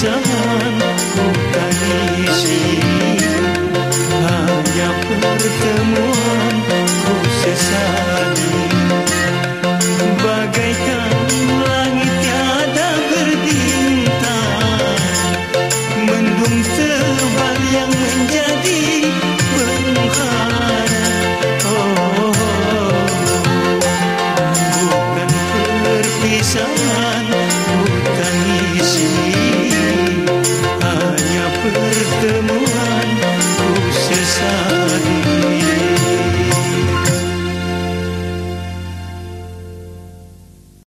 perpisahan ku isi Hanya bertemu.